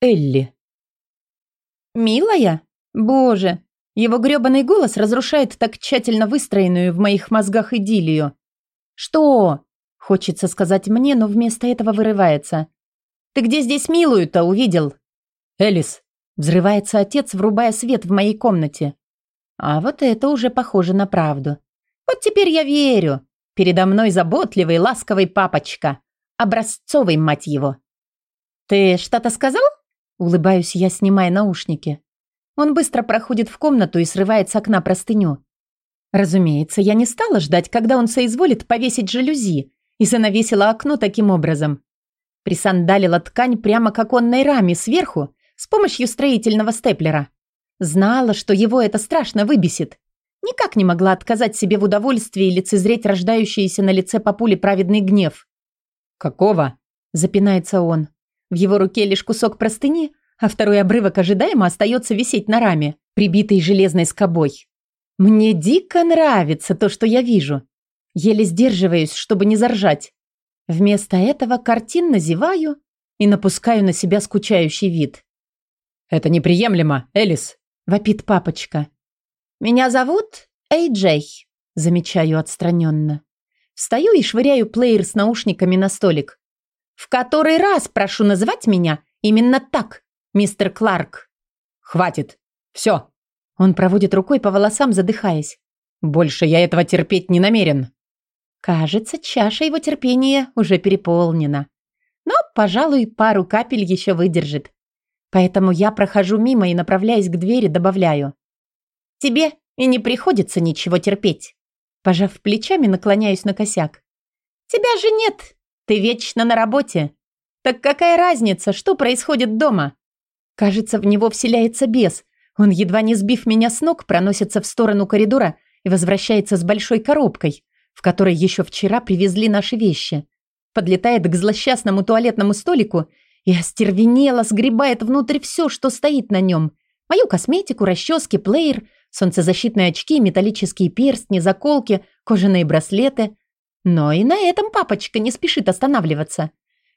Элли. «Милая? Боже, его грёбаный голос разрушает так тщательно выстроенную в моих мозгах идиллию. «Что?» – хочется сказать мне, но вместо этого вырывается. «Ты где здесь милую-то увидел?» «Элис!» – взрывается отец, врубая свет в моей комнате. А вот это уже похоже на правду. Вот теперь я верю. Передо мной заботливый, ласковый папочка. Образцовый, мать его. «Ты что-то сказал?» Улыбаюсь я, снимая наушники. Он быстро проходит в комнату и срывает с окна простыню. Разумеется, я не стала ждать, когда он соизволит повесить жалюзи, и занавесила окно таким образом. Присандалила ткань прямо к оконной раме сверху с помощью строительного степлера. Знала, что его это страшно выбесит. Никак не могла отказать себе в удовольствии лицезреть рождающийся на лице папули праведный гнев. «Какого?» – запинается он. В его руке лишь кусок простыни, а второй обрывок ожидаемо остается висеть на раме, прибитый железной скобой. Мне дико нравится то, что я вижу. Еле сдерживаюсь, чтобы не заржать. Вместо этого картинно зеваю и напускаю на себя скучающий вид. «Это неприемлемо, Элис», — вопит папочка. «Меня зовут Эй-Джей», — замечаю отстраненно. Встаю и швыряю плеер с наушниками на столик. «В который раз прошу называть меня именно так, мистер Кларк». «Хватит. Все». Он проводит рукой по волосам, задыхаясь. «Больше я этого терпеть не намерен». Кажется, чаша его терпения уже переполнена. Но, пожалуй, пару капель еще выдержит. Поэтому я прохожу мимо и, направляясь к двери, добавляю. «Тебе и не приходится ничего терпеть». Пожав плечами, наклоняюсь на косяк. «Тебя же нет. Ты вечно на работе. Так какая разница, что происходит дома?» Кажется, в него вселяется бес. Он, едва не сбив меня с ног, проносится в сторону коридора и возвращается с большой коробкой, в которой еще вчера привезли наши вещи. Подлетает к злосчастному туалетному столику и остервенело сгребает внутрь все, что стоит на нем. Мою косметику, расчески, плеер, солнцезащитные очки, металлические перстни, заколки, кожаные браслеты. Но и на этом папочка не спешит останавливаться.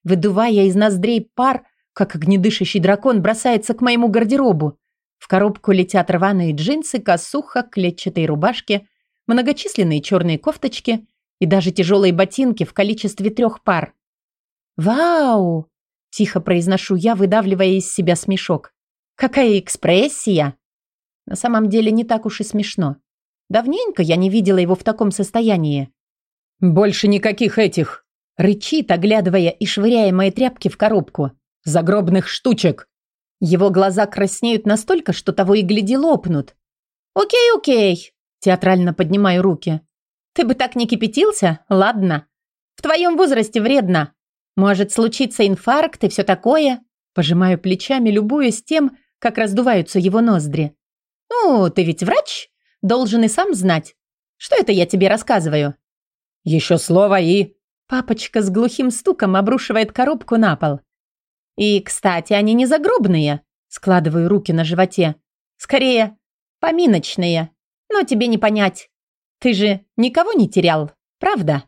Выдувая из ноздрей пар, как огнедышащий дракон бросается к моему гардеробу. В коробку летят рваные джинсы, косуха, клетчатые рубашки, многочисленные черные кофточки и даже тяжелые ботинки в количестве трех пар. «Вау!» – тихо произношу я, выдавливая из себя смешок. «Какая экспрессия!» На самом деле не так уж и смешно. Давненько я не видела его в таком состоянии. «Больше никаких этих!» – рычит, оглядывая и швыряя мои тряпки в коробку загробных штучек. Его глаза краснеют настолько, что того и гляди лопнут. «Окей, окей», – театрально поднимаю руки. «Ты бы так не кипятился? Ладно. В твоем возрасте вредно. Может случиться инфаркт и все такое». Пожимаю плечами, любуясь тем, как раздуваются его ноздри. «Ну, ты ведь врач? Должен и сам знать. Что это я тебе рассказываю?» «Еще слово и...» Папочка с глухим стуком обрушивает коробку на пол. И, кстати, они не загробные. Складываю руки на животе. Скорее, поминочные. Но тебе не понять. Ты же никого не терял, правда?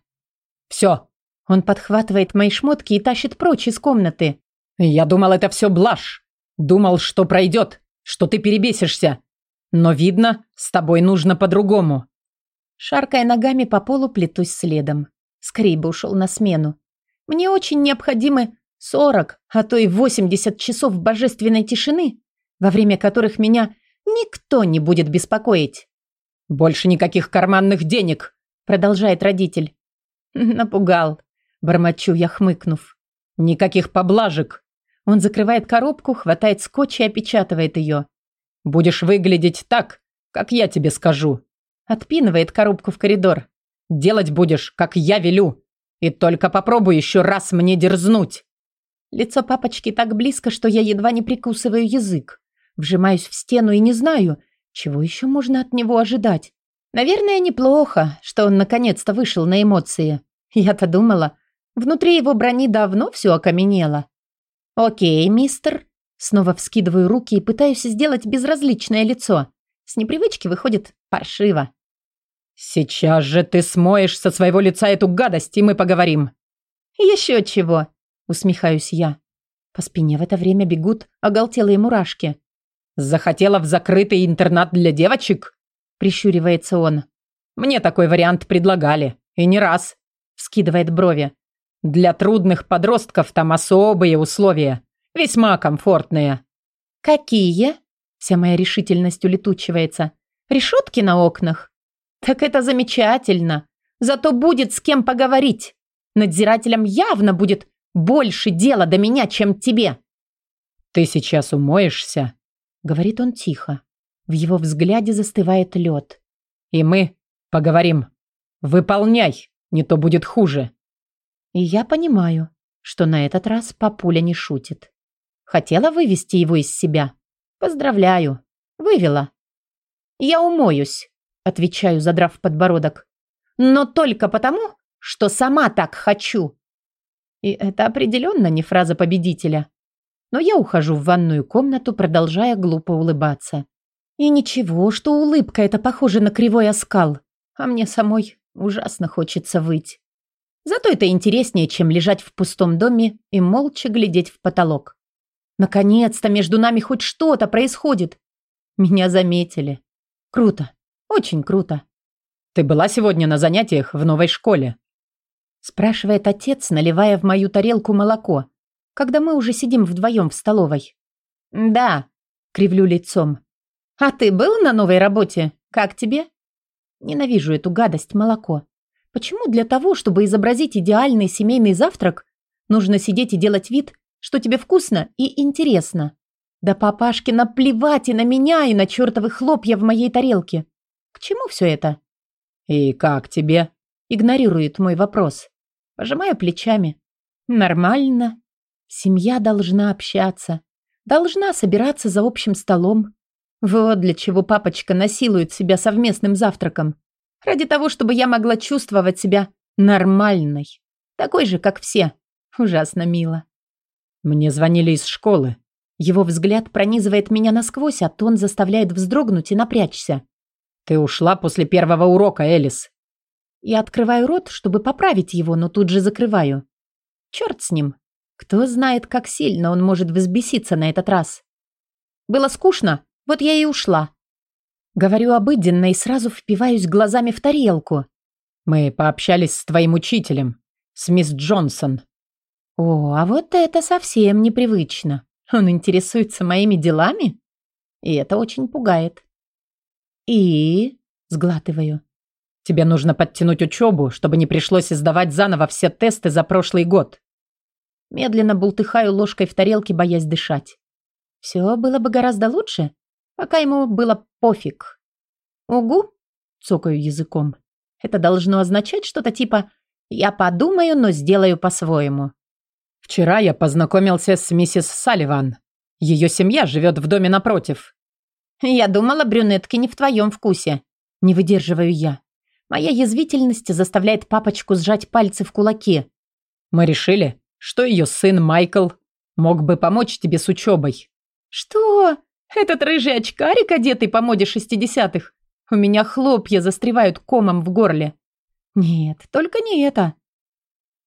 Все. Он подхватывает мои шмотки и тащит прочь из комнаты. Я думал, это все блажь. Думал, что пройдет, что ты перебесишься. Но, видно, с тобой нужно по-другому. Шаркая ногами по полу, плетусь следом. Скорей бы ушел на смену. Мне очень необходимы Сорок, а то и восемьдесят часов божественной тишины, во время которых меня никто не будет беспокоить. «Больше никаких карманных денег», — продолжает родитель. «Напугал», — бормочу я, хмыкнув. «Никаких поблажек». Он закрывает коробку, хватает скотч и опечатывает ее. «Будешь выглядеть так, как я тебе скажу». Отпинывает коробку в коридор. «Делать будешь, как я велю. И только попробуй еще раз мне дерзнуть». Лицо папочки так близко, что я едва не прикусываю язык. Вжимаюсь в стену и не знаю, чего еще можно от него ожидать. Наверное, неплохо, что он наконец-то вышел на эмоции. Я-то думала, внутри его брони давно все окаменело. «Окей, мистер». Снова вскидываю руки и пытаюсь сделать безразличное лицо. С непривычки выходит паршиво. «Сейчас же ты смоешь со своего лица эту гадость, и мы поговорим». «Еще чего?» усмехаюсь я. По спине в это время бегут оголтелые мурашки. «Захотела в закрытый интернат для девочек?» Прищуривается он. «Мне такой вариант предлагали. И не раз». Вскидывает брови. «Для трудных подростков там особые условия. Весьма комфортные». «Какие?» Вся моя решительность улетучивается. «Решетки на окнах?» «Так это замечательно. Зато будет с кем поговорить. Надзирателям явно будет больше дела до меня, чем тебе». «Ты сейчас умоешься?» Говорит он тихо. В его взгляде застывает лед. «И мы поговорим. Выполняй, не то будет хуже». И я понимаю, что на этот раз папуля не шутит. Хотела вывести его из себя. Поздравляю. Вывела. «Я умоюсь», — отвечаю, задрав подбородок. «Но только потому, что сама так хочу». И это определенно не фраза победителя. Но я ухожу в ванную комнату, продолжая глупо улыбаться. И ничего, что улыбка эта похожа на кривой оскал, а мне самой ужасно хочется выть. Зато это интереснее, чем лежать в пустом доме и молча глядеть в потолок. Наконец-то между нами хоть что-то происходит. Меня заметили. Круто. Очень круто. «Ты была сегодня на занятиях в новой школе?» Спрашивает отец, наливая в мою тарелку молоко когда мы уже сидим вдвоем в столовой. «Да», — кривлю лицом. «А ты был на новой работе? Как тебе?» Ненавижу эту гадость молоко. Почему для того, чтобы изобразить идеальный семейный завтрак, нужно сидеть и делать вид, что тебе вкусно и интересно? Да папашке наплевать и на меня, и на чертовы хлопья в моей тарелке. К чему все это? «И как тебе?» Игнорирует мой вопрос. Пожимаю плечами. «Нормально. Семья должна общаться, должна собираться за общим столом. Вот для чего папочка насилует себя совместным завтраком. Ради того, чтобы я могла чувствовать себя нормальной. Такой же, как все. Ужасно мило. Мне звонили из школы. Его взгляд пронизывает меня насквозь, а тон заставляет вздрогнуть и напрячься. Ты ушла после первого урока, Элис. Я открываю рот, чтобы поправить его, но тут же закрываю. Черт с ним. Кто знает, как сильно он может взбеситься на этот раз. Было скучно, вот я и ушла. Говорю обыденно и сразу впиваюсь глазами в тарелку. Мы пообщались с твоим учителем, с мисс Джонсон. О, а вот это совсем непривычно. Он интересуется моими делами? И это очень пугает. И... Сглатываю. Тебе нужно подтянуть учебу, чтобы не пришлось издавать заново все тесты за прошлый год. Медленно бултыхаю ложкой в тарелке, боясь дышать. Все было бы гораздо лучше, пока ему было пофиг. «Угу», — цокаю языком. Это должно означать что-то типа «я подумаю, но сделаю по-своему». «Вчера я познакомился с миссис Салливан. Ее семья живет в доме напротив». «Я думала, брюнетки не в твоем вкусе». Не выдерживаю я. Моя язвительность заставляет папочку сжать пальцы в кулаки. «Мы решили, что ее сын Майкл мог бы помочь тебе с учебой. Что? Этот рыжий очкарик, одетый по моде шестидесятых? У меня хлопья застревают комом в горле. Нет, только не это.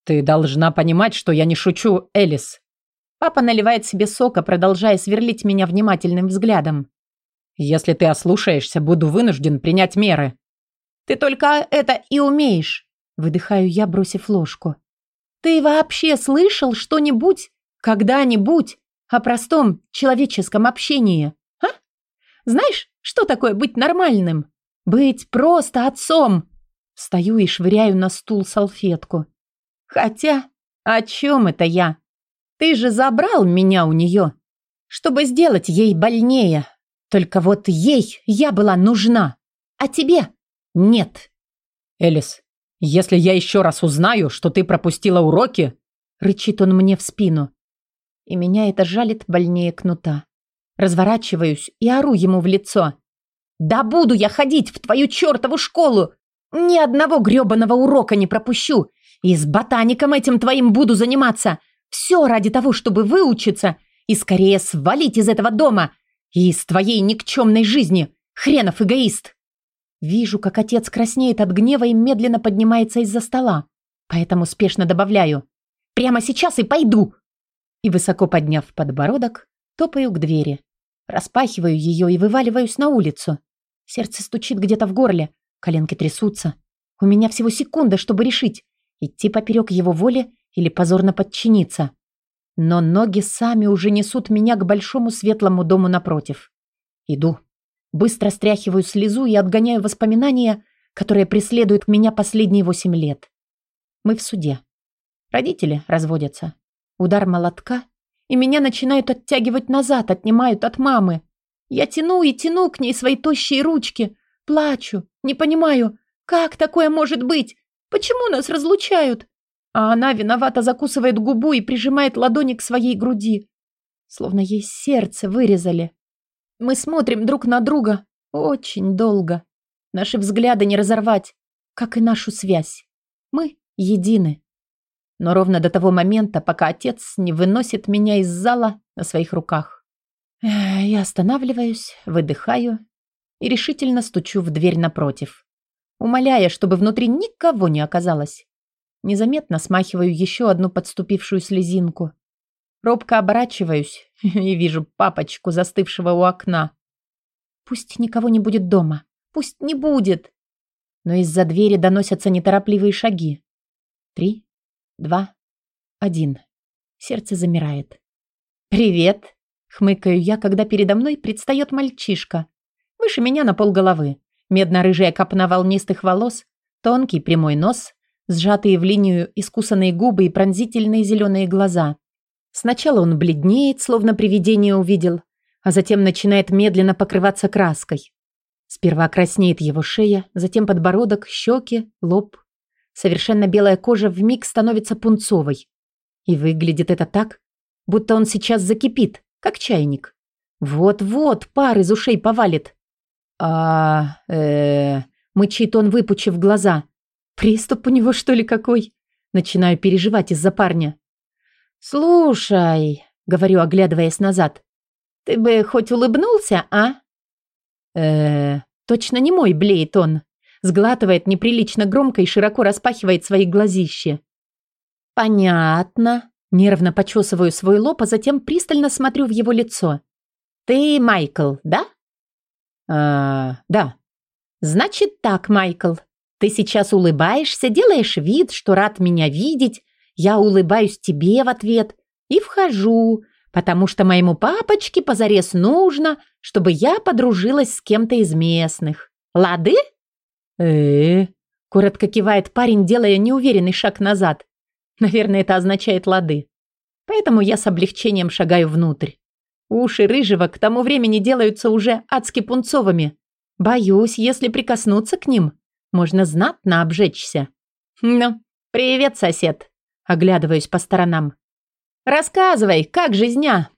Ты должна понимать, что я не шучу, Элис. Папа наливает себе сока, продолжая сверлить меня внимательным взглядом. Если ты ослушаешься, буду вынужден принять меры. Ты только это и умеешь. Выдыхаю я, бросив ложку. Ты вообще слышал что-нибудь, когда-нибудь о простом человеческом общении? А? Знаешь, что такое быть нормальным? Быть просто отцом. Стою и швыряю на стул салфетку. Хотя, о чем это я? Ты же забрал меня у нее, чтобы сделать ей больнее. Только вот ей я была нужна, а тебе нет. Элис, «Если я еще раз узнаю, что ты пропустила уроки...» Рычит он мне в спину. И меня это жалит больнее кнута. Разворачиваюсь и ору ему в лицо. «Да буду я ходить в твою чертову школу! Ни одного гребаного урока не пропущу! И с ботаником этим твоим буду заниматься! Все ради того, чтобы выучиться и скорее свалить из этого дома и из твоей никчемной жизни, хренов эгоист!» Вижу, как отец краснеет от гнева и медленно поднимается из-за стола. Поэтому спешно добавляю. «Прямо сейчас и пойду!» И, высоко подняв подбородок, топаю к двери. Распахиваю ее и вываливаюсь на улицу. Сердце стучит где-то в горле, коленки трясутся. У меня всего секунда, чтобы решить, идти поперек его воли или позорно подчиниться. Но ноги сами уже несут меня к большому светлому дому напротив. Иду. Быстро стряхиваю слезу и отгоняю воспоминания, которые преследуют меня последние восемь лет. Мы в суде. Родители разводятся. Удар молотка, и меня начинают оттягивать назад, отнимают от мамы. Я тяну и тяну к ней свои тощие ручки, плачу, не понимаю, как такое может быть? Почему нас разлучают? А она виновато закусывает губу и прижимает ладони к своей груди, словно ей сердце вырезали. Мы смотрим друг на друга очень долго. Наши взгляды не разорвать, как и нашу связь. Мы едины. Но ровно до того момента, пока отец не выносит меня из зала на своих руках. Я останавливаюсь, выдыхаю и решительно стучу в дверь напротив, умоляя, чтобы внутри никого не оказалось. Незаметно смахиваю еще одну подступившую слезинку. Робко оборачиваюсь и вижу папочку, застывшего у окна. Пусть никого не будет дома. Пусть не будет. Но из-за двери доносятся неторопливые шаги. Три, два, один. Сердце замирает. «Привет!» — хмыкаю я, когда передо мной предстает мальчишка. Выше меня на полголовы. Медно-рыжая копна волнистых волос, тонкий прямой нос, сжатые в линию искусанные губы и пронзительные зеленые глаза. Сначала он бледнеет, словно привидение увидел, а затем начинает медленно покрываться краской. Сперва краснеет его шея, затем подбородок, щеки, лоб. Совершенно белая кожа вмиг становится пунцовой. И выглядит это так, будто он сейчас закипит, как чайник. Вот-вот пар из ушей повалит. А э мычит он, выпучив глаза. Приступ у него, что ли, какой? Начинаю переживать из-за парня. «Слушай», — говорю, оглядываясь назад, «ты бы хоть улыбнулся, а?» э точно не мой, блеет он. Сглатывает неприлично громко и широко распахивает свои глазища. «Понятно». Нервно почесываю свой лоб, а затем пристально смотрю в его лицо. «Ты Майкл, да?» «А, да». «Значит так, Майкл. Ты сейчас улыбаешься, делаешь вид, что рад меня видеть, я улыбаюсь тебе в ответ и вхожу, потому что моему папочке позарез нужно, чтобы я подружилась с кем-то из местных. Лады? э, -э коротко кивает парень, делая неуверенный шаг назад. Наверное, это означает лады. Поэтому я с облегчением шагаю внутрь. Уши рыжего к тому времени делаются уже адски пунцовыми. Боюсь, если прикоснуться к ним, можно знатно обжечься. Ну, привет, сосед. Оглядываюсь по сторонам. «Рассказывай, как жизня?